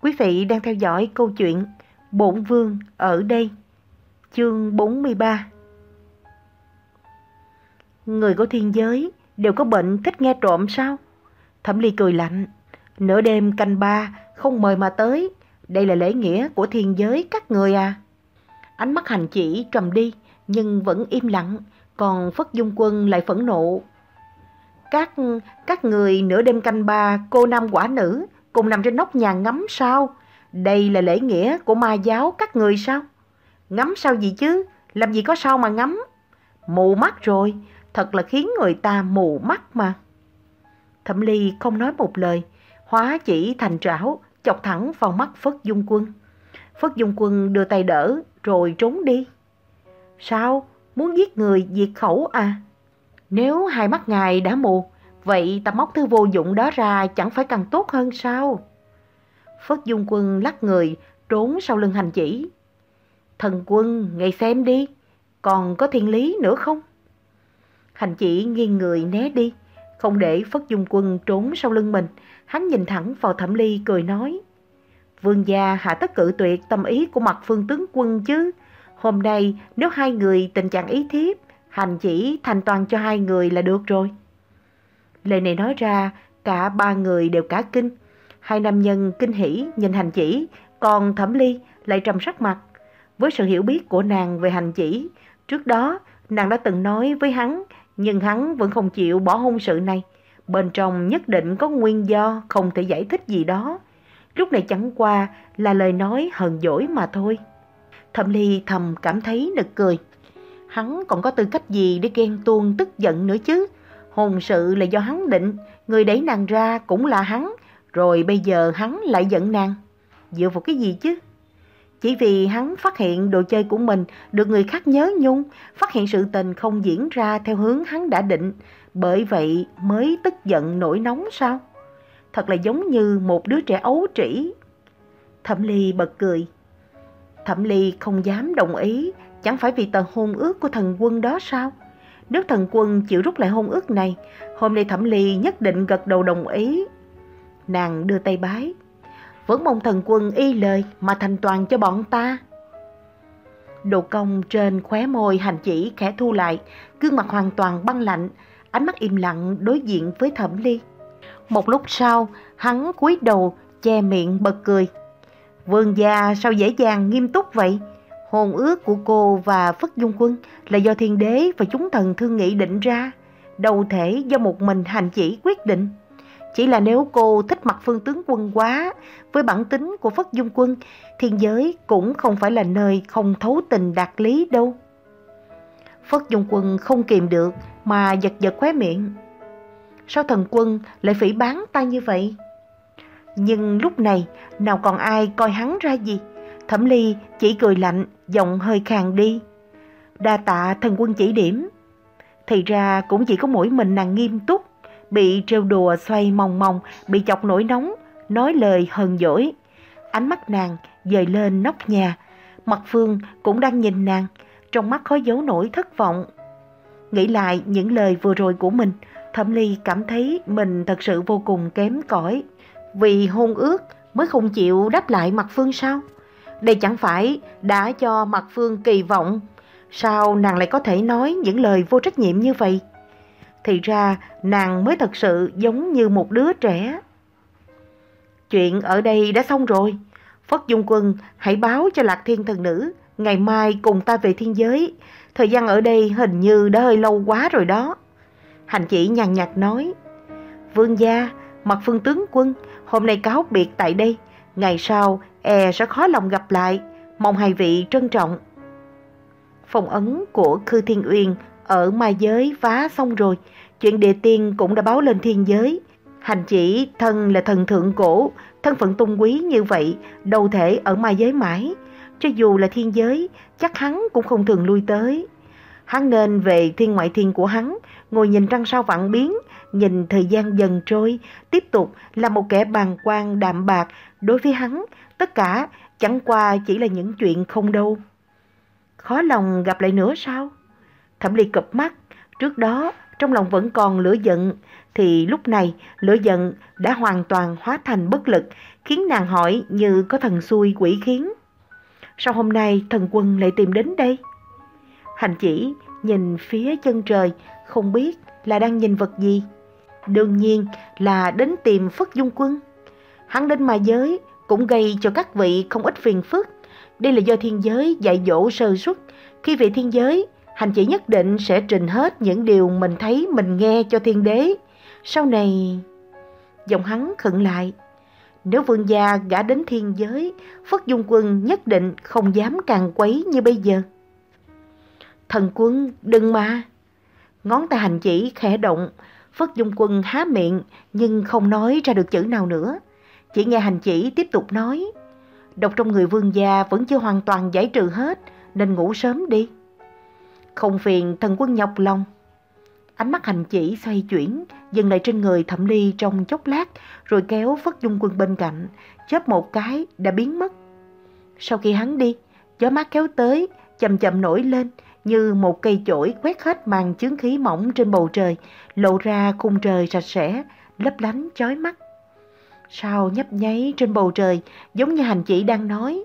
Quý vị đang theo dõi câu chuyện Bổn Vương ở đây, chương 43. Người của thiên giới đều có bệnh thích nghe trộm sao? Thẩm Ly cười lạnh, nửa đêm canh ba không mời mà tới, đây là lễ nghĩa của thiên giới các người à. Ánh mắt hành chỉ trầm đi nhưng vẫn im lặng, còn Phất Dung Quân lại phẫn nộ. Các các người nửa đêm canh ba cô nam quả nữ cùng nằm trên nóc nhà ngắm sao? Đây là lễ nghĩa của ma giáo các người sao? Ngắm sao gì chứ? Làm gì có sao mà ngắm? Mù mắt rồi, thật là khiến người ta mù mắt mà. Thẩm Ly không nói một lời, hóa chỉ thành trảo, chọc thẳng vào mắt Phất Dung Quân. Phất Dung Quân đưa tay đỡ, rồi trốn đi. Sao? Muốn giết người diệt khẩu à? Nếu hai mắt ngài đã mù, vậy ta móc thứ vô dụng đó ra chẳng phải càng tốt hơn sao? Phất Dung Quân lắc người, trốn sau lưng hành chỉ. Thần quân, ngay xem đi, còn có thiên lý nữa không? Hành chỉ nghiêng người né đi, không để Phất Dung Quân trốn sau lưng mình. Hắn nhìn thẳng vào thẩm ly cười nói. Vương gia hạ tất cự tuyệt tâm ý của mặt phương tướng quân chứ. Hôm nay nếu hai người tình trạng ý thiếp, hành chỉ thành toàn cho hai người là được rồi. Lời này nói ra, cả ba người đều cả kinh. Hai nam nhân kinh hỉ nhìn hành chỉ, còn thẩm ly lại trầm sắc mặt. Với sự hiểu biết của nàng về hành chỉ, trước đó nàng đã từng nói với hắn, nhưng hắn vẫn không chịu bỏ hôn sự này. Bên trong nhất định có nguyên do không thể giải thích gì đó. Lúc này chẳng qua là lời nói hờn dỗi mà thôi. Thẩm Ly thầm cảm thấy nực cười. Hắn còn có tư cách gì để ghen tuông tức giận nữa chứ? Hôn sự là do hắn định, người đẩy nàng ra cũng là hắn, rồi bây giờ hắn lại giận nàng. Dựa vào cái gì chứ? Chỉ vì hắn phát hiện đồ chơi của mình được người khác nhớ nhung, phát hiện sự tình không diễn ra theo hướng hắn đã định, bởi vậy mới tức giận nổi nóng sao? Thật là giống như một đứa trẻ ấu trĩ. Thẩm Ly bật cười. Thẩm Ly không dám đồng ý, chẳng phải vì tờ hôn ước của thần quân đó sao? Nếu thần quân chịu rút lại hôn ước này, hôm nay Thẩm Ly nhất định gật đầu đồng ý. Nàng đưa tay bái. Vẫn mong thần quân y lời mà thành toàn cho bọn ta. Đồ công trên khóe môi hành chỉ khẽ thu lại, gương mặt hoàn toàn băng lạnh, ánh mắt im lặng đối diện với Thẩm Ly. Một lúc sau, hắn cúi đầu, che miệng bật cười. Vương gia sao dễ dàng nghiêm túc vậy? Hôn ước của cô và Phất Dung Quân là do thiên đế và chúng thần thương nghị định ra, đâu thể do một mình hành chỉ quyết định. Chỉ là nếu cô thích mặt phương tướng quân quá, với bản tính của Phất Dung Quân, thiên giới cũng không phải là nơi không thấu tình đạt lý đâu. Phất Dung Quân không kìm được mà giật giật khóe miệng. Sao thần quân lại phỉ bán ta như vậy? Nhưng lúc này nào còn ai coi hắn ra gì? Thẩm Ly chỉ cười lạnh, giọng hơi khàn đi. Đa tạ thần quân chỉ điểm. Thì ra cũng chỉ có mỗi mình nàng nghiêm túc, bị trêu đùa xoay mong mong, bị chọc nổi nóng, nói lời hờn dỗi. Ánh mắt nàng dời lên nóc nhà, mặt Phương cũng đang nhìn nàng, trong mắt khó giấu nổi thất vọng. Nghĩ lại những lời vừa rồi của mình, Thẩm Ly cảm thấy mình thật sự vô cùng kém cỏi. Vì hôn ước mới không chịu đáp lại mặt Phương sao? Đây chẳng phải đã cho mặt Phương kỳ vọng. Sao nàng lại có thể nói những lời vô trách nhiệm như vậy? Thì ra nàng mới thật sự giống như một đứa trẻ. Chuyện ở đây đã xong rồi. Phất Dung Quân hãy báo cho Lạc Thiên Thần Nữ. Ngày mai cùng ta về thiên giới. Thời gian ở đây hình như đã hơi lâu quá rồi đó. Hành chỉ nhàn nhạt nói. Vương gia, mặt phương tướng quân, hôm nay cáo biệt tại đây. Ngày sau, e sẽ khó lòng gặp lại. Mong hai vị trân trọng. Phong ấn của Khư Thiên Uyên ở mai giới phá xong rồi. Chuyện địa tiên cũng đã báo lên thiên giới. Hành chỉ thân là thần thượng cổ, thân phận tôn quý như vậy, đâu thể ở mai giới mãi. Cho dù là thiên giới, chắc hắn cũng không thường lui tới. Hắn nên về thiên ngoại thiên của hắn, ngồi nhìn trăng sao vạn biến, nhìn thời gian dần trôi, tiếp tục là một kẻ bàng quan đạm bạc. Đối với hắn, tất cả chẳng qua chỉ là những chuyện không đâu. Khó lòng gặp lại nữa sao? Thẩm Ly cập mắt, trước đó trong lòng vẫn còn lửa giận, thì lúc này lửa giận đã hoàn toàn hóa thành bất lực, khiến nàng hỏi như có thần xui quỷ khiến. Sao hôm nay thần quân lại tìm đến đây? Hành chỉ nhìn phía chân trời, không biết là đang nhìn vật gì. Đương nhiên là đến tìm Phất Dung Quân. Hắn đến ma giới cũng gây cho các vị không ít phiền phức. Đây là do thiên giới dạy dỗ sơ suất. Khi về thiên giới, hành chỉ nhất định sẽ trình hết những điều mình thấy mình nghe cho thiên đế. Sau này... Giọng hắn khựng lại. Nếu vương gia gã đến thiên giới, Phất Dung Quân nhất định không dám càng quấy như bây giờ. Thần quân, đừng mà. Ngón tay hành chỉ khẽ động, Phất Dung Quân há miệng nhưng không nói ra được chữ nào nữa. Chỉ nghe hành chỉ tiếp tục nói. Độc trong người vương gia vẫn chưa hoàn toàn giải trừ hết nên ngủ sớm đi. Không phiền thần quân nhọc lòng. Ánh mắt hành chỉ xoay chuyển, dừng lại trên người thẩm ly trong chốc lát, rồi kéo Phất Dung Quân bên cạnh, chớp một cái đã biến mất. Sau khi hắn đi, gió mát kéo tới, chậm chậm nổi lên, như một cây chổi quét hết màn chướng khí mỏng trên bầu trời, lộ ra khung trời sạch sẽ, lấp lánh chói mắt. Sao nhấp nháy trên bầu trời, giống như hành chỉ đang nói.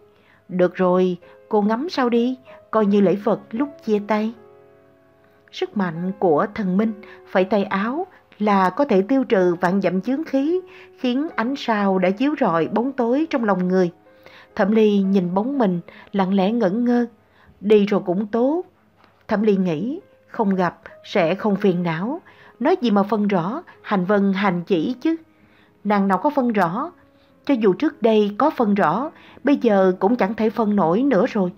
Được rồi, cô ngắm sao đi, coi như lễ vật lúc chia tay. Sức mạnh của thần minh, phải tay áo là có thể tiêu trừ vạn dặm chướng khí, khiến ánh sao đã chiếu rọi bóng tối trong lòng người. Thẩm Ly nhìn bóng mình, lặng lẽ ngẩn ngơ. Đi rồi cũng tốt, Thẩm Ly nghĩ, không gặp sẽ không phiền não, nói gì mà phân rõ, hành vân hành chỉ chứ. Nàng nào có phân rõ, cho dù trước đây có phân rõ, bây giờ cũng chẳng thể phân nổi nữa rồi.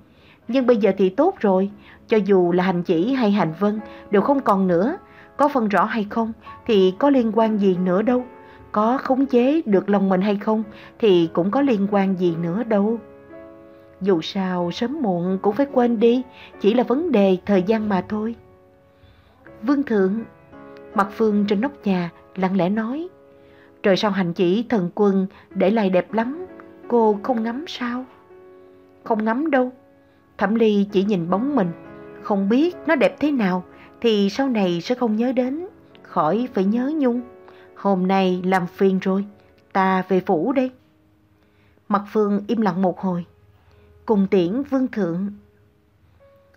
Nhưng bây giờ thì tốt rồi, cho dù là hành chỉ hay hành vân đều không còn nữa. Có phân rõ hay không thì có liên quan gì nữa đâu. Có khống chế được lòng mình hay không thì cũng có liên quan gì nữa đâu. Dù sao sớm muộn cũng phải quên đi, chỉ là vấn đề thời gian mà thôi. Vương thượng, mặt phương trên nóc nhà lặng lẽ nói, trời sao hành chỉ thần quân để lại đẹp lắm, cô không ngắm sao? Không ngắm đâu, Thẩm Ly chỉ nhìn bóng mình, không biết nó đẹp thế nào thì sau này sẽ không nhớ đến, khỏi phải nhớ nhung. Hôm nay làm phiền rồi, ta về phủ đây. Mặt Phương im lặng một hồi, cùng tiễn vương thượng.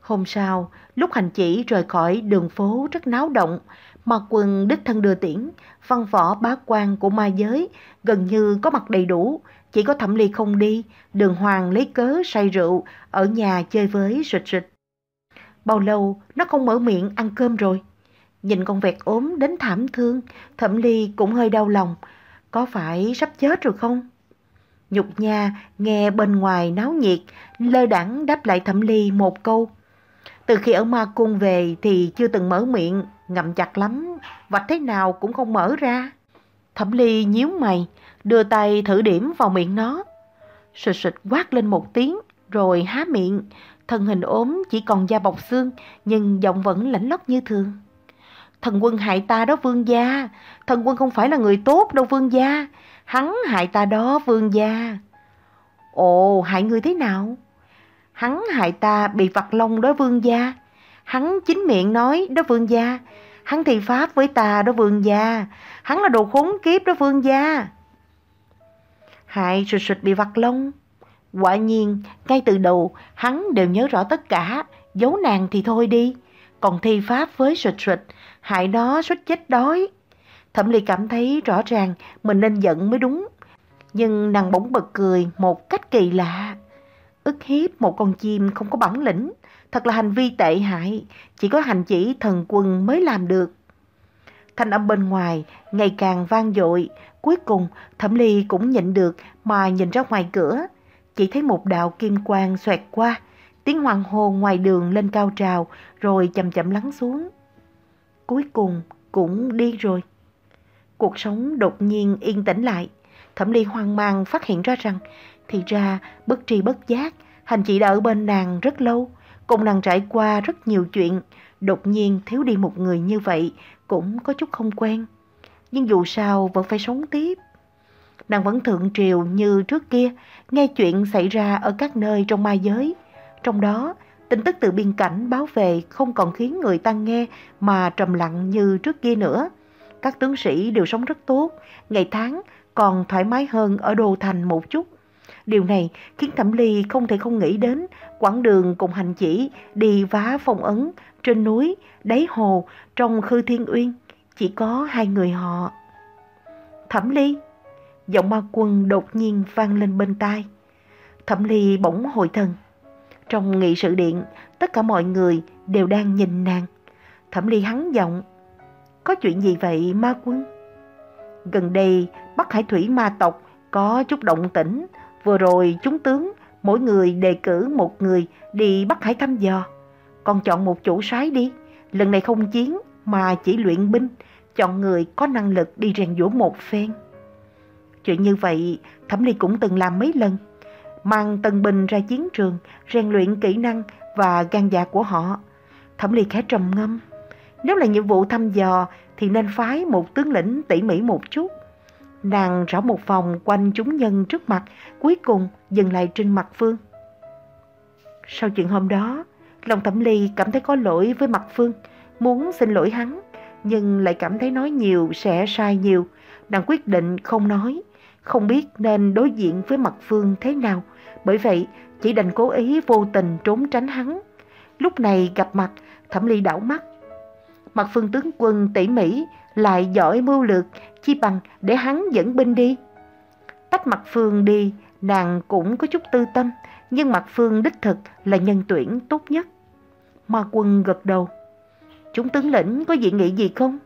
Hôm sau, lúc hành chỉ rời khỏi đường phố rất náo động, mặc quần đích thân đưa tiễn, văn võ bá quan của ma giới gần như có mặt đầy đủ, chỉ có thẩm ly không đi, đường hoàng lấy cớ say rượu, ở nhà chơi với rịch rịch. Bao lâu nó không mở miệng ăn cơm rồi. Nhìn con vẹt ốm đến thảm thương, thẩm ly cũng hơi đau lòng. Có phải sắp chết rồi không? Nhục nha nghe bên ngoài náo nhiệt, lơ đẳng đáp lại thẩm ly một câu. Từ khi ở ma cung về thì chưa từng mở miệng, ngậm chặt lắm, vạch thế nào cũng không mở ra. Thẩm ly nhíu mày, đưa tay thử điểm vào miệng nó. Sụt sụt quát lên một tiếng, rồi há miệng, thân hình ốm chỉ còn da bọc xương, nhưng giọng vẫn lãnh lót như thường. Thần quân hại ta đó vương gia, thần quân không phải là người tốt đâu vương gia, Hắn hại ta đó vương gia. Ồ, hại người thế nào? Hắn hại ta bị vặt lông đó vương gia. Hắn chính miệng nói đó vương gia. Hắn thì pháp với ta đó vương gia. Hắn là đồ khốn kiếp đó vương gia. Hại sụt sụt bị vặt lông. Quả nhiên, ngay từ đầu, hắn đều nhớ rõ tất cả. Giấu nàng thì thôi đi. Còn thi pháp với sụt sụt, hại nó suýt chết đói. Thẩm Ly cảm thấy rõ ràng mình nên giận mới đúng. Nhưng nàng bỗng bật cười một cách kỳ lạ. Ức hiếp một con chim không có bản lĩnh, thật là hành vi tệ hại, chỉ có hành chỉ thần quân mới làm được. Thanh âm bên ngoài ngày càng vang dội, cuối cùng Thẩm Ly cũng nhịn được mà nhìn ra ngoài cửa, chỉ thấy một đạo kim quang xoẹt qua, tiếng hoàng hô ngoài đường lên cao trào rồi chậm chậm lắng xuống. Cuối cùng cũng đi rồi. Cuộc sống đột nhiên yên tĩnh lại. Thẩm Ly hoang mang phát hiện ra rằng, thì ra bất tri bất giác, hành chị đã ở bên nàng rất lâu, cùng nàng trải qua rất nhiều chuyện, đột nhiên thiếu đi một người như vậy cũng có chút không quen. Nhưng dù sao vẫn phải sống tiếp. Nàng vẫn thượng triều như trước kia, nghe chuyện xảy ra ở các nơi trong ma giới. Trong đó, Tin tức từ biên cảnh báo về không còn khiến người ta nghe mà trầm lặng như trước kia nữa. Các tướng sĩ đều sống rất tốt, ngày tháng còn thoải mái hơn ở đô thành một chút. Điều này khiến Thẩm Ly không thể không nghĩ đến quãng đường cùng hành chỉ đi vá phong ấn trên núi, đáy hồ, trong khư thiên uyên. Chỉ có hai người họ. Thẩm Ly, giọng ma quân đột nhiên vang lên bên tai. Thẩm Ly bỗng hồi thần. Trong nghị sự điện, tất cả mọi người đều đang nhìn nàng. Thẩm Ly hắn giọng. Có chuyện gì vậy ma quân? Gần đây, Bắc Hải Thủy ma tộc có chút động tĩnh. Vừa rồi chúng tướng, mỗi người đề cử một người đi Bắc Hải thăm dò. Còn chọn một chủ soái đi. Lần này không chiến mà chỉ luyện binh. Chọn người có năng lực đi rèn giũa một phen. Chuyện như vậy, Thẩm Ly cũng từng làm mấy lần mang tân binh ra chiến trường, rèn luyện kỹ năng và gan dạ của họ. Thẩm Ly khẽ trầm ngâm. Nếu là nhiệm vụ thăm dò thì nên phái một tướng lĩnh tỉ mỉ một chút. Nàng rõ một vòng quanh chúng nhân trước mặt, cuối cùng dừng lại trên mặt Phương. Sau chuyện hôm đó, lòng Thẩm Ly cảm thấy có lỗi với mặt Phương, muốn xin lỗi hắn, nhưng lại cảm thấy nói nhiều sẽ sai nhiều. Nàng quyết định không nói, không biết nên đối diện với mặt Phương thế nào. Bởi vậy, chỉ đành cố ý vô tình trốn tránh hắn. Lúc này gặp mặt, Thẩm Ly đảo mắt. Mặt Phương tướng quân tỉ mỉ, lại giỏi mưu lược, chi bằng để hắn dẫn binh đi. Tách mặt Phương đi, nàng cũng có chút tư tâm, nhưng mặt Phương đích thực là nhân tuyển tốt nhất. Ma quân gật đầu. Chúng tướng lĩnh có dị nghị gì không?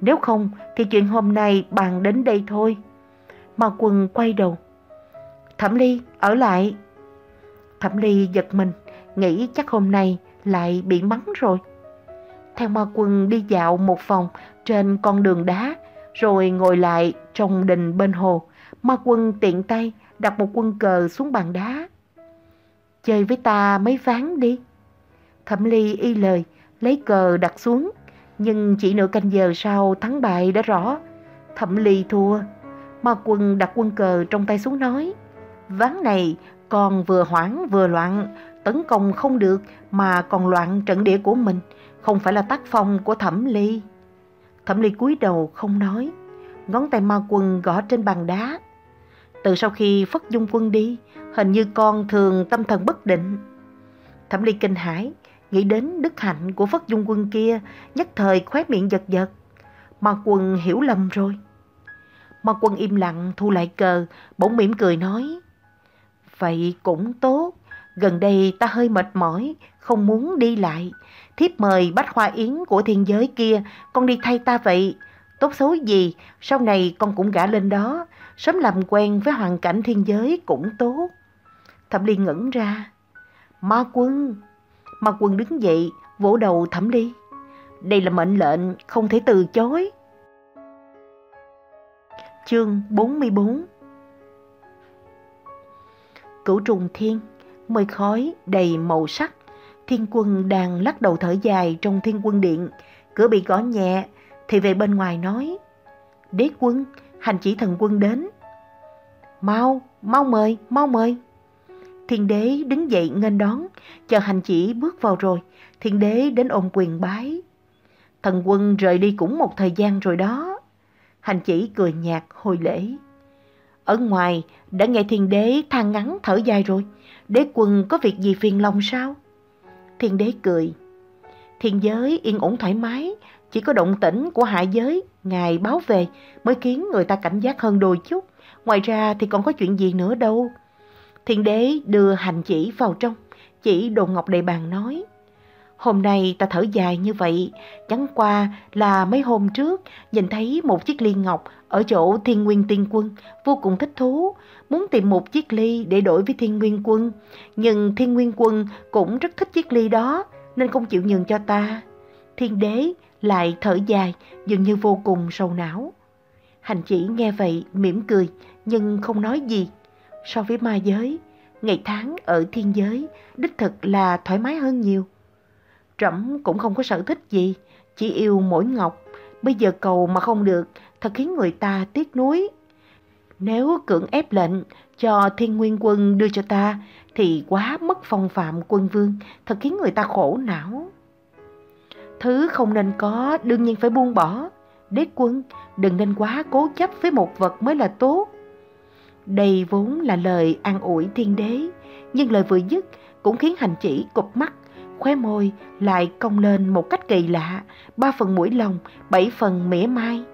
Nếu không thì chuyện hôm nay bàn đến đây thôi. Ma quân quay đầu. Thẩm Ly, ở lại. Thẩm Ly giật mình, nghĩ chắc hôm nay lại bị mắng rồi. Theo ma quân đi dạo một vòng trên con đường đá, rồi ngồi lại trong đình bên hồ. Ma quân tiện tay đặt một quân cờ xuống bàn đá. Chơi với ta mấy ván đi. Thẩm Ly y lời, lấy cờ đặt xuống. Nhưng chỉ nửa canh giờ sau thắng bại đã rõ. Thẩm Ly thua. Ma quân đặt quân cờ trong tay xuống nói. Ván này còn vừa hoảng vừa loạn, tấn công không được mà còn loạn trận địa của mình, không phải là tác phong của Thẩm Ly. Thẩm Ly cúi đầu không nói, ngón tay ma quân gõ trên bàn đá. Từ sau khi Phất Dung quân đi, hình như con thường tâm thần bất định. Thẩm Ly kinh hãi, nghĩ đến đức hạnh của Phất Dung quân kia, nhất thời khóe miệng giật giật. Ma quân hiểu lầm rồi. Ma quân im lặng thu lại cờ, bỗng mỉm cười nói. Vậy cũng tốt, gần đây ta hơi mệt mỏi, không muốn đi lại. Thiếp mời bách hoa yến của thiên giới kia, con đi thay ta vậy. Tốt xấu gì, sau này con cũng gả lên đó, sớm làm quen với hoàn cảnh thiên giới cũng tốt. Thẩm Ly ngẩn ra. Ma quân, ma quân đứng dậy, vỗ đầu Thẩm Ly. Đây là mệnh lệnh, không thể từ chối. Chương 44 Cửu trùng thiên, mây khói đầy màu sắc. Thiên quân đang lắc đầu thở dài trong thiên quân điện. Cửa bị gõ nhẹ, thì về bên ngoài nói. Đế quân, hành chỉ thần quân đến. Mau, mau mời, mau mời. Thiên đế đứng dậy nghênh đón, chờ hành chỉ bước vào rồi. Thiên đế đến ôm quyền bái. Thần quân rời đi cũng một thời gian rồi đó. Hành chỉ cười nhạt hồi lễ. Ở ngoài đã nghe thiên đế than ngắn thở dài rồi. Đế quân có việc gì phiền lòng sao? Thiên đế cười. Thiên giới yên ổn thoải mái, chỉ có động tĩnh của hạ giới, ngài báo về mới khiến người ta cảnh giác hơn đôi chút. Ngoài ra thì còn có chuyện gì nữa đâu. Thiên đế đưa hành chỉ vào trong, chỉ đồ ngọc đầy bàn nói. Hôm nay ta thở dài như vậy, chẳng qua là mấy hôm trước nhìn thấy một chiếc ly ngọc ở chỗ thiên nguyên tiên quân, vô cùng thích thú, muốn tìm một chiếc ly để đổi với thiên nguyên quân. Nhưng thiên nguyên quân cũng rất thích chiếc ly đó, nên không chịu nhường cho ta. Thiên đế lại thở dài, dường như vô cùng sầu não. Hành chỉ nghe vậy mỉm cười, nhưng không nói gì. So với ma giới, ngày tháng ở thiên giới đích thực là thoải mái hơn nhiều. Trẫm cũng không có sở thích gì, chỉ yêu mỗi ngọc. Bây giờ cầu mà không được, thật khiến người ta tiếc nuối. Nếu cưỡng ép lệnh cho thiên nguyên quân đưa cho ta thì quá mất phong phạm quân vương, thật khiến người ta khổ não. Thứ không nên có đương nhiên phải buông bỏ. Đế quân đừng nên quá cố chấp với một vật mới là tốt. Đây vốn là lời an ủi thiên đế, nhưng lời vừa dứt cũng khiến hành chỉ cụp mắt, khóe môi lại cong lên một cách kỳ lạ, ba phần mũi lòng, bảy phần mỉa mai.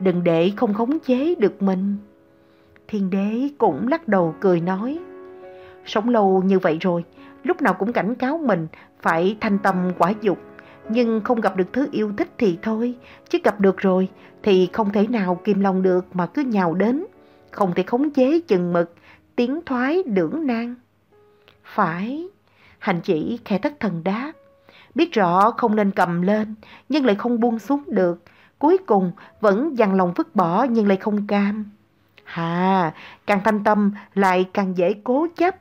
Đừng để không khống chế được mình. Thiên đế cũng lắc đầu cười nói, sống lâu như vậy rồi, lúc nào cũng cảnh cáo mình phải thanh tâm quả dục, nhưng không gặp được thứ yêu thích thì thôi, chứ gặp được rồi thì không thể nào kìm lòng được mà cứ nhào đến, không thể khống chế chừng mực, tiến thoái lưỡng nan. Phải, hành chỉ khẽ thất thần đáp, biết rõ không nên cầm lên, nhưng lại không buông xuống được, cuối cùng vẫn dằn lòng vứt bỏ nhưng lại không cam. Hà, càng thanh tâm lại càng dễ cố chấp.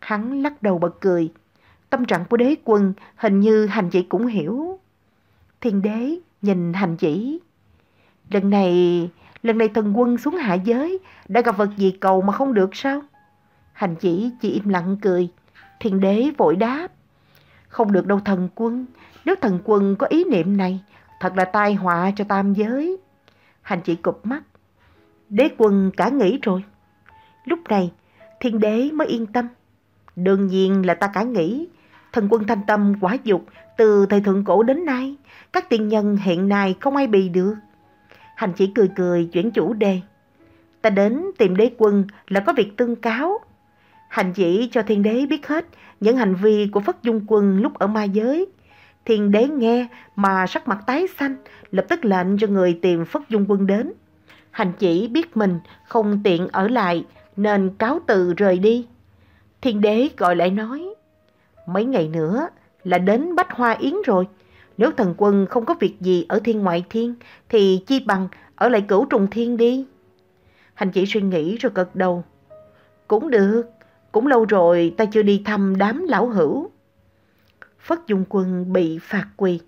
Hắn lắc đầu bật cười. Tâm trạng của đế quân hình như hành chỉ cũng hiểu. Thiên đế nhìn hành chỉ. Lần này, lần này thần quân xuống hạ giới đã gặp vật gì cầu mà không được sao? Hành chỉ chỉ im lặng cười. Thiên đế vội đáp. Không được đâu thần quân, nếu thần quân có ý niệm này, thật là tai họa cho tam giới. Hành chỉ cụp mắt. Đế quân cả nghĩ rồi. Lúc này, thiên đế mới yên tâm. Đương nhiên là ta cả nghĩ. Thần quân thanh tâm quả dục từ thời thượng cổ đến nay, các tiên nhân hiện nay không ai bì được. Hành chỉ cười cười chuyển chủ đề. Ta đến tìm đế quân là có việc tương cáo. Hành chỉ cho thiên đế biết hết những hành vi của Phất Dung Quân lúc ở ma giới. Thiên đế nghe mà sắc mặt tái xanh, lập tức lệnh cho người tìm Phất Dung Quân đến. Hành chỉ biết mình không tiện ở lại nên cáo từ rời đi. Thiên đế gọi lại nói, mấy ngày nữa là đến Bách Hoa Yến rồi. Nếu thần quân không có việc gì ở thiên ngoại thiên thì chi bằng ở lại cửu trùng thiên đi. Hành chỉ suy nghĩ rồi gật đầu. Cũng được, cũng lâu rồi ta chưa đi thăm đám lão hữu. Phất Dung Quân bị phạt quỳ.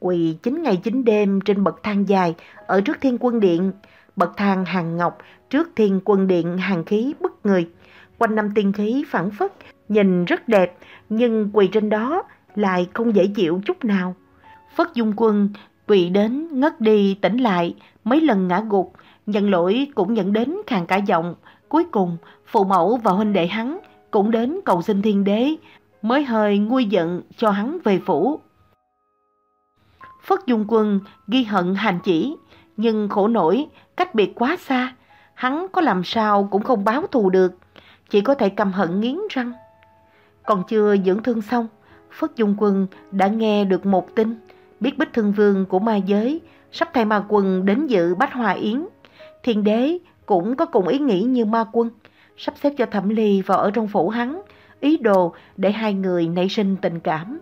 Quỳ 9 ngày 9 đêm trên bậc thang dài ở trước thiên quân điện, bậc thang hàng ngọc trước thiên quân điện hàng khí bức người. Quanh năm tiên khí phản phất, nhìn rất đẹp, nhưng quỳ trên đó lại không dễ chịu chút nào. Phất Dung Quân quỳ đến ngất đi tỉnh lại, mấy lần ngã gục, nhận lỗi cũng nhận đến khàn cả giọng. Cuối cùng, phụ mẫu và huynh đệ hắn cũng đến cầu xin thiên đế, mới hơi nguôi giận cho hắn về phủ. Phất Dung Quân ghi hận hành chỉ, nhưng khổ nổi, cách biệt quá xa, hắn có làm sao cũng không báo thù được, chỉ có thể cầm hận nghiến răng. Còn chưa dưỡng thương xong, Phất Dung Quân đã nghe được một tin, biết Bích Thương Vương của ma giới sắp thay ma quân đến dự Bách Hòa Yến. Thiên đế cũng có cùng ý nghĩ như ma quân, sắp xếp cho Thẩm Ly vào ở trong phủ hắn, ý đồ để hai người nảy sinh tình cảm.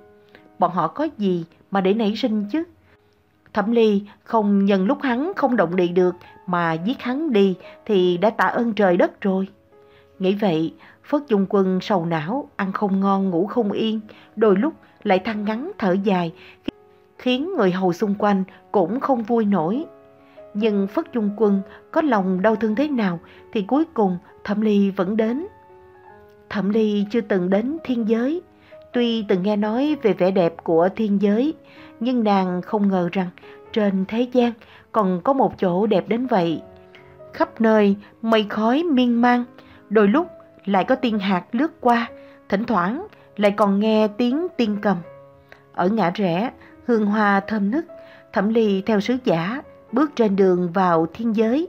Bọn họ có gì mà để nảy sinh chứ? Thẩm Ly không nhân lúc hắn không động đậy được mà giết hắn đi thì đã tạ ơn trời đất rồi. Nghĩ vậy, Phất Dung Quân sầu não, ăn không ngon ngủ không yên, đôi lúc lại thăng ngắn thở dài, khiến người hầu xung quanh cũng không vui nổi. Nhưng Phất Trung Quân có lòng đau thương thế nào thì cuối cùng Thẩm Ly vẫn đến. Thẩm Ly chưa từng đến thiên giới, tuy từng nghe nói về vẻ đẹp của thiên giới, nhưng nàng không ngờ rằng trên thế gian còn có một chỗ đẹp đến vậy. Khắp nơi mây khói miên man, đôi lúc lại có tiên hạt lướt qua, thỉnh thoảng lại còn nghe tiếng tiên cầm. Ở ngã rẽ, hương hoa thơm nức, thẩm ly theo sứ giả, bước trên đường vào thiên giới.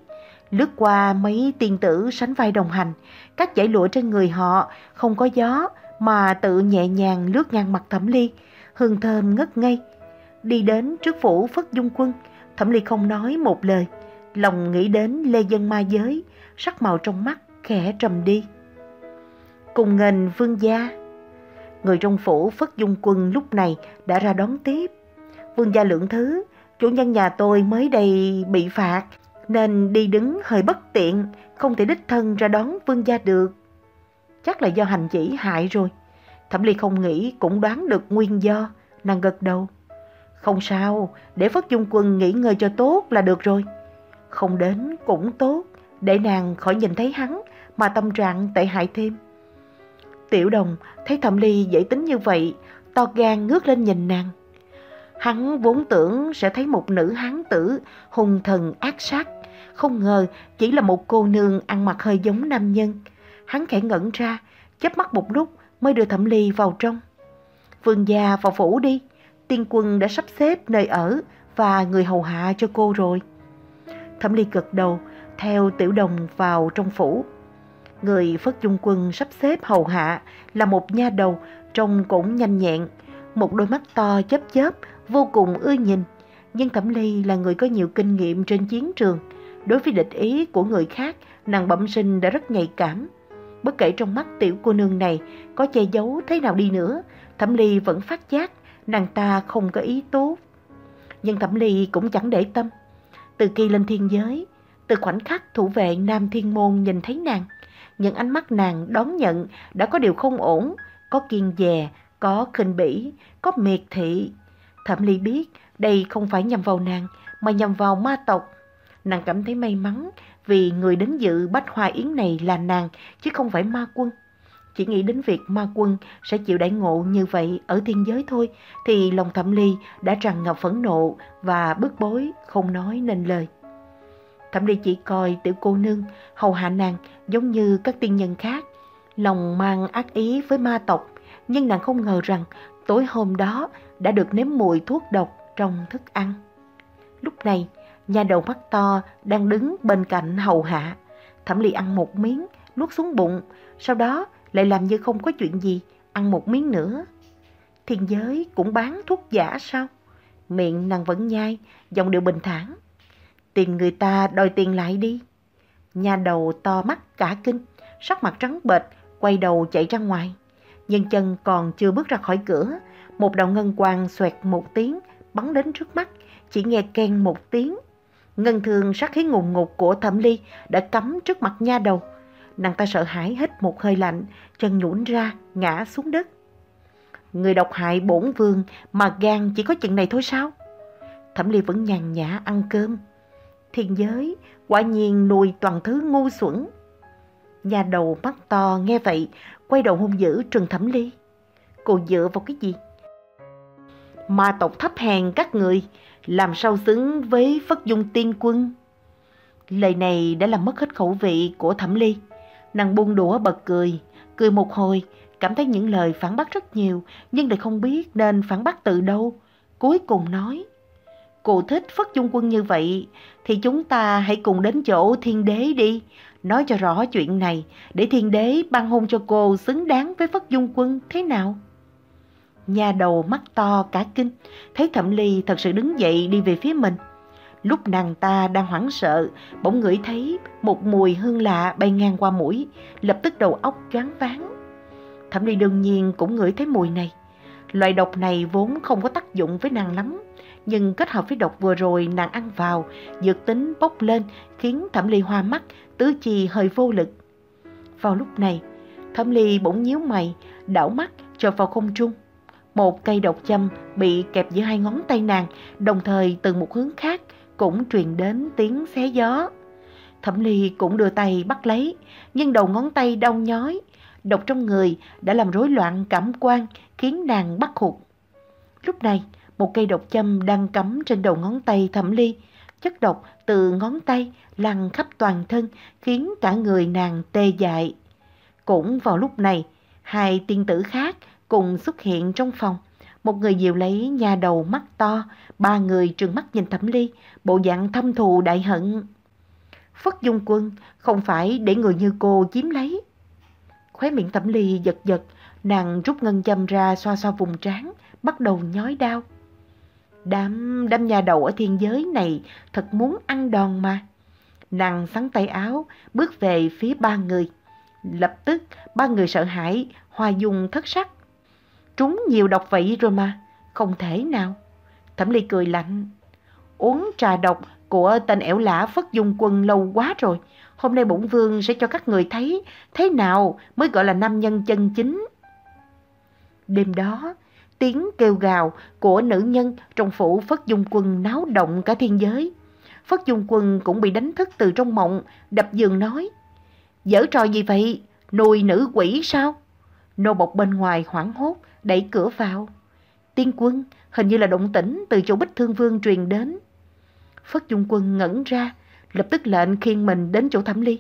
Lướt qua mấy tiên tử sánh vai đồng hành, các dải lụa trên người họ không có gió mà tự nhẹ nhàng lướt ngang mặt thẩm ly, hương thơm ngất ngây. Đi đến trước phủ Phất Dung Quân, thẩm ly không nói một lời, lòng nghĩ đến lê dân ma giới, sắc màu trong mắt khẽ trầm đi. Cùng ngành vương gia, người trong phủ Phất Dung Quân lúc này đã ra đón tiếp. Vương gia lượng thứ, chủ nhân nhà tôi mới đây bị phạt, nên đi đứng hơi bất tiện, không thể đích thân ra đón vương gia được. Chắc là do hành chỉ hại rồi. Thẩm Ly không nghĩ cũng đoán được nguyên do, nàng gật đầu. Không sao, để Phất Dung Quân nghỉ ngơi cho tốt là được rồi. Không đến cũng tốt, để nàng khỏi nhìn thấy hắn mà tâm trạng tệ hại thêm. Tiểu đồng thấy thẩm ly dễ tính như vậy, to gan ngước lên nhìn nàng. Hắn vốn tưởng sẽ thấy một nữ hán tử hùng thần ác sát, không ngờ chỉ là một cô nương ăn mặc hơi giống nam nhân. Hắn khẽ ngẩn ra, chớp mắt một lúc mới đưa thẩm ly vào trong. Vương gia vào phủ đi, tiên quân đã sắp xếp nơi ở và người hầu hạ cho cô rồi. Thẩm ly gật đầu, theo tiểu đồng vào trong phủ. Người Phất Dung Quân sắp xếp hầu hạ là một nha đầu trông cũng nhanh nhẹn, một đôi mắt to chớp chớp, vô cùng ưa nhìn. Nhưng Thẩm Ly là người có nhiều kinh nghiệm trên chiến trường. Đối với địch ý của người khác, nàng bẩm sinh đã rất nhạy cảm. Bất kể trong mắt tiểu cô nương này có che giấu thế nào đi nữa, Thẩm Ly vẫn phát giác nàng ta không có ý tốt. Nhưng Thẩm Ly cũng chẳng để tâm. Từ khi lên thiên giới, từ khoảnh khắc thủ vệ Nam Thiên Môn nhìn thấy nàng, những ánh mắt nàng đón nhận đã có điều không ổn, có kiên dè, có khinh bỉ, có miệt thị. Thẩm Ly biết đây không phải nhằm vào nàng, mà nhằm vào ma tộc. Nàng cảm thấy may mắn vì người đến dự bách hoa yến này là nàng, chứ không phải ma quân. Chỉ nghĩ đến việc ma quân sẽ chịu đại ngộ như vậy ở thiên giới thôi, thì lòng thẩm ly đã tràn ngập phẫn nộ và bức bối, không nói nên lời. Thẩm ly chỉ coi tiểu cô nương, hầu hạ nàng giống như các tiên nhân khác. Lòng mang ác ý với ma tộc, nhưng nàng không ngờ rằng tối hôm đó đã được nếm mùi thuốc độc trong thức ăn. Lúc này, nhà đầu mắt to đang đứng bên cạnh hầu hạ. Thẩm ly ăn một miếng, nuốt xuống bụng, sau đó lại làm như không có chuyện gì, ăn một miếng nữa. Thiên giới cũng bán thuốc giả sao? Miệng nàng vẫn nhai, giọng điệu bình thản. Tiền người ta đòi tiền lại đi. Nhà đầu to mắt cả kinh, sắc mặt trắng bệch, quay đầu chạy ra ngoài. Nhân chân còn chưa bước ra khỏi cửa, một đạo ngân quang xoẹt một tiếng, bắn đến trước mắt, chỉ nghe ken một tiếng. Ngân thường sát khí ngùng ngục của thẩm ly đã cắm trước mặt nha đầu. Nàng ta sợ hãi hít một hơi lạnh, chân nhũn ra, ngã xuống đất. Người độc hại bổn vương mà gan chỉ có chuyện này thôi sao? Thẩm ly vẫn nhàn nhã ăn cơm. Thiên giới, quả nhiên nuôi toàn thứ ngu xuẩn. Nhà đầu mắt to nghe vậy, quay đầu hung dữ trừng thẩm ly. Cô dựa vào cái gì? Ma tộc thấp hèn các người, làm sao xứng với Phất Dung Tiên Quân? Lời này đã làm mất hết khẩu vị của thẩm ly. Nàng buông đũa bật cười, cười một hồi, cảm thấy những lời phản bác rất nhiều, nhưng lại không biết nên phản bác từ đâu. Cuối cùng nói, cô thích Phất Dung Quân như vậy, thì chúng ta hãy cùng đến chỗ thiên đế đi, nói cho rõ chuyện này, để thiên đế ban hôn cho cô xứng đáng với Phất Dung Quân thế nào? Nhà đầu mắt to cả kinh, thấy Thẩm Ly thật sự đứng dậy đi về phía mình. Lúc nàng ta đang hoảng sợ, bỗng ngửi thấy một mùi hương lạ bay ngang qua mũi, lập tức đầu óc choáng váng. Thẩm Ly đương nhiên cũng ngửi thấy mùi này. Loại độc này vốn không có tác dụng với nàng lắm, nhưng kết hợp với độc vừa rồi nàng ăn vào, dược tính bốc lên khiến Thẩm Ly hoa mắt, tứ chi hơi vô lực. Vào lúc này, Thẩm Ly bỗng nhíu mày, đảo mắt cho vào không trung. Một cây độc châm bị kẹp giữa hai ngón tay nàng, đồng thời từ một hướng khác cũng truyền đến tiếng xé gió. Thẩm Ly cũng đưa tay bắt lấy, nhưng đầu ngón tay đau nhói. Độc trong người đã làm rối loạn cảm quan, khiến nàng bắt hụt. Lúc này, một cây độc châm đang cắm trên đầu ngón tay Thẩm Ly. Chất độc từ ngón tay lăn khắp toàn thân, khiến cả người nàng tê dại. Cũng vào lúc này, hai tiên tử khác cùng xuất hiện trong phòng. Một người dìu lấy nhà đầu mắt to, ba người trừng mắt nhìn Thẩm Ly, bộ dạng thâm thù đại hận. Phất Dung Quân không phải để người như cô chiếm lấy. Khóe miệng Thẩm Ly giật giật, nàng rút ngân châm ra xoa xoa vùng trán, bắt đầu nhói đau. Đám đám nhà đầu ở thiên giới này thật muốn ăn đòn mà. Nàng sắn tay áo, bước về phía ba người. Lập tức, ba người sợ hãi, hoa dung thất sắc. Trúng nhiều độc vậy rồi mà, không thể nào. Thẩm Ly cười lạnh. Uống trà độc của tên ẻo lã Phất Dung Quân lâu quá rồi. Hôm nay bổn vương sẽ cho các người thấy thế nào mới gọi là nam nhân chân chính. Đêm đó, tiếng kêu gào của nữ nhân trong phủ Phất Dung Quân náo động cả thiên giới. Phất Dung Quân cũng bị đánh thức từ trong mộng, đập giường nói. Giở trò gì vậy? Nuôi nữ quỷ sao? Nô bọc bên ngoài hoảng hốt, đẩy cửa vào. Tiên quân, hình như là động tĩnh từ chỗ Bích Thương Vương truyền đến. Phất Dung Quân ngẩn ra, lập tức lệnh khiêng mình đến chỗ Thẩm Ly.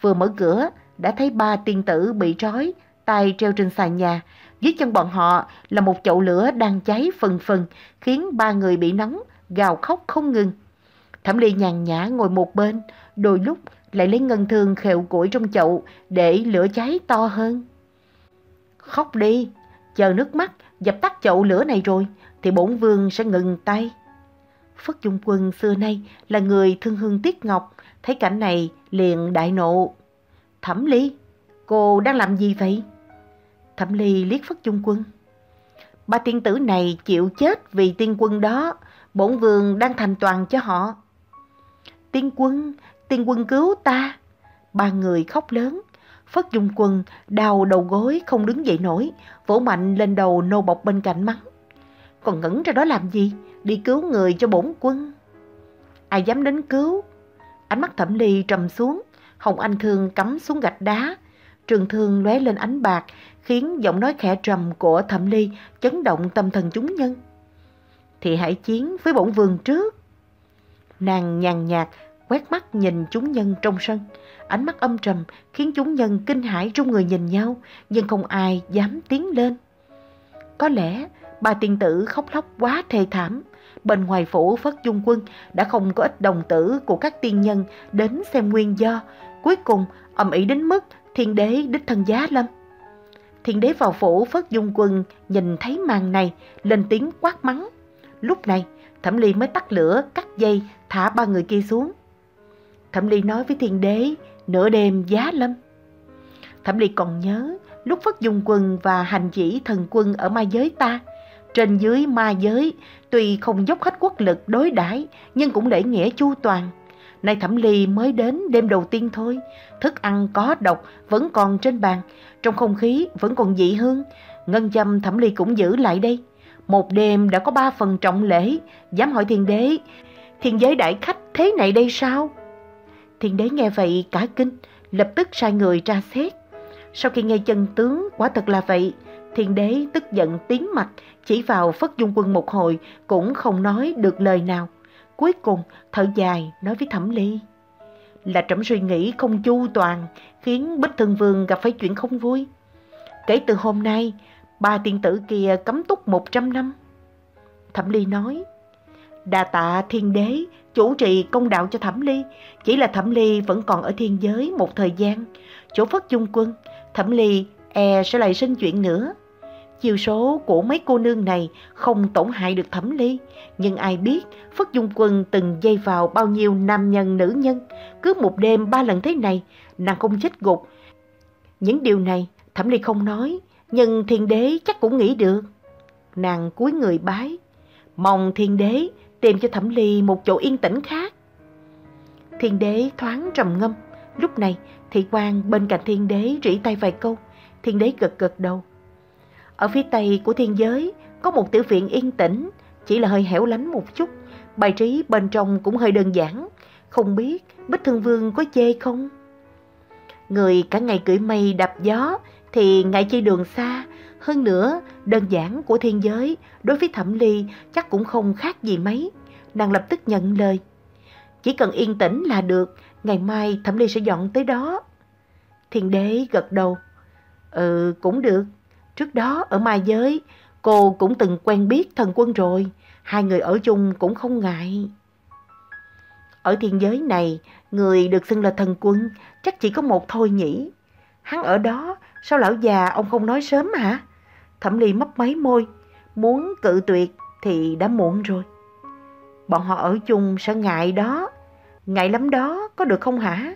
Vừa mở cửa, đã thấy ba tiên tử bị trói, tay treo trên sàn nhà. Dưới chân bọn họ là một chậu lửa đang cháy phần phần, khiến ba người bị nóng, gào khóc không ngừng. Thẩm Ly nhàn nhã ngồi một bên, đôi lúc lại lấy ngân thương khều củi trong chậu để lửa cháy to hơn. Khóc đi, chờ nước mắt dập tắt chậu lửa này rồi thì bổn vương sẽ ngừng tay. Phất Dung Quân xưa nay là người thương hương tiếc ngọc, thấy cảnh này liền đại nộ. Thẩm Ly, cô đang làm gì vậy? Thẩm Ly liếc Phất Dung Quân. Ba tiên tử này chịu chết vì tiên quân đó, bổn vương đang thành toàn cho họ. Tiên quân, tiên quân cứu ta. Ba người khóc lớn. Phất Dung Quân đau đầu gối không đứng dậy nổi, vỗ mạnh lên đầu nô bọc bên cạnh mắng. Còn ngẩn ra đó làm gì? Đi cứu người cho bổn quân. Ai dám đến cứu? Ánh mắt thẩm ly trầm xuống, Hồng Anh Thương cắm xuống gạch đá. Trường thương lóe lên ánh bạc, khiến giọng nói khẽ trầm của thẩm ly chấn động tâm thần chúng nhân. Thì hãy chiến với bổn vương trước. Nàng nhàn nhạt, quét mắt nhìn chúng nhân trong sân. Ánh mắt âm trầm khiến chúng nhân kinh hãi trong người nhìn nhau, nhưng không ai dám tiến lên. Có lẽ bà tiên tử khóc lóc quá thê thảm. Bên ngoài phủ Phất Dung Quân đã không có ít đồng tử của các tiên nhân đến xem nguyên do. Cuối cùng ầm ĩ đến mức thiên đế đích thân giá lâm. Thiên đế vào phủ Phất Dung Quân nhìn thấy màn này, lên tiếng quát mắng. Lúc này, Thẩm Ly mới tắt lửa, cắt dây, thả ba người kia xuống. Thẩm Ly nói với thiên đế, nửa đêm giá lâm. Thẩm Ly còn nhớ, lúc Phất Dung Quân và hành chỉ thần quân ở ma giới ta, trên dưới ma giới, tuy không dốc hết quốc lực đối đãi nhưng cũng lễ nghĩa chu toàn. Nay Thẩm Ly mới đến đêm đầu tiên thôi, thức ăn có độc vẫn còn trên bàn, trong không khí vẫn còn dị hương. Ngân châm Thẩm Ly cũng giữ lại đây. Một đêm đã có ba phần trọng lễ, dám hỏi thiên đế, thiên giới đại khách thế này đây sao? Thiên đế nghe vậy cả kinh, lập tức sai người ra xét. Sau khi nghe chân tướng quả thật là vậy, thiên đế tức giận tiến mặt, chỉ vào Phất Dung Quân một hồi cũng không nói được lời nào. Cuối cùng thở dài nói với Thẩm Ly. Là trẫm suy nghĩ không chu toàn, khiến Bích Thân Vương gặp phải chuyện không vui. Kể từ hôm nay, ba tiên tử kia cấm túc một trăm năm. Thẩm Ly nói, đà tạ thiên đế, chủ trì công đạo cho Thẩm Ly, chỉ là Thẩm Ly vẫn còn ở thiên giới một thời gian. Chỗ Phất Dung Quân, Thẩm Ly e sẽ lại sinh chuyện nữa. Chiều số của mấy cô nương này không tổn hại được Thẩm Ly, nhưng ai biết Phất Dung Quân từng dây vào bao nhiêu nam nhân nữ nhân, cứ một đêm ba lần thế này, nàng không chết gục. Những điều này Thẩm Ly không nói, nhưng thiên đế chắc cũng nghĩ được. Nàng cúi người bái, mong thiên đế tìm cho Thẩm Ly một chỗ yên tĩnh khác. Thiên đế thoáng trầm ngâm, lúc này thị quan bên cạnh thiên đế rỉ tay vài câu, thiên đế gật gật đầu. Ở phía tây của thiên giới có một tiểu viện yên tĩnh, chỉ là hơi hẻo lánh một chút, bài trí bên trong cũng hơi đơn giản, không biết Bích Thương Vương có chê không? Người cả ngày cưỡi mây đạp gió thì ngại chi đường xa, hơn nữa đơn giản của thiên giới đối với Thẩm Ly chắc cũng không khác gì mấy. Nàng lập tức nhận lời. Chỉ cần yên tĩnh là được, ngày mai Thẩm Ly sẽ dọn tới đó. Thiên đế gật đầu. Ừ, cũng được. Trước đó ở mai giới, cô cũng từng quen biết thần quân rồi. Hai người ở chung cũng không ngại. Ở thiên giới này, người được xưng là thần quân chắc chỉ có một thôi nhỉ. Hắn ở đó, sao lão già ông không nói sớm hả? Thẩm Ly mấp máy môi, muốn cự tuyệt thì đã muộn rồi. Bọn họ ở chung sẽ ngại đó, ngại lắm đó, có được không hả?